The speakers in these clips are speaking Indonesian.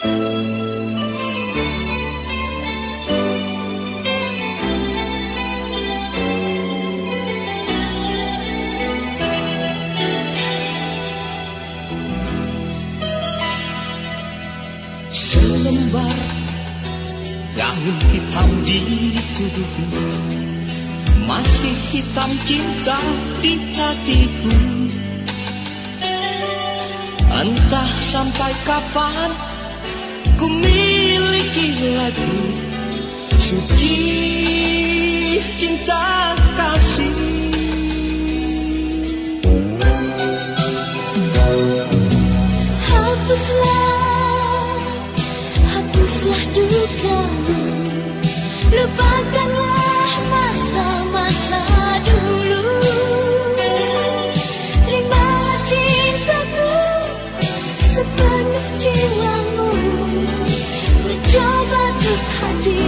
Selembar gaun hitam di tubuhmu Masih hitam cinta di hatiku. Entah sampai kapan ku miliki lagi Suci cinta kasih. Hapuslah, hapuslah dukamu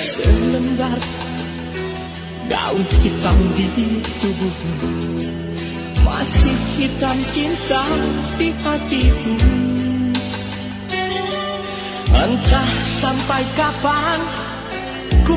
Selembar gaun hitam di tubuhmu. Masih hitam cinta di hatiku. Entah sampai kapan ku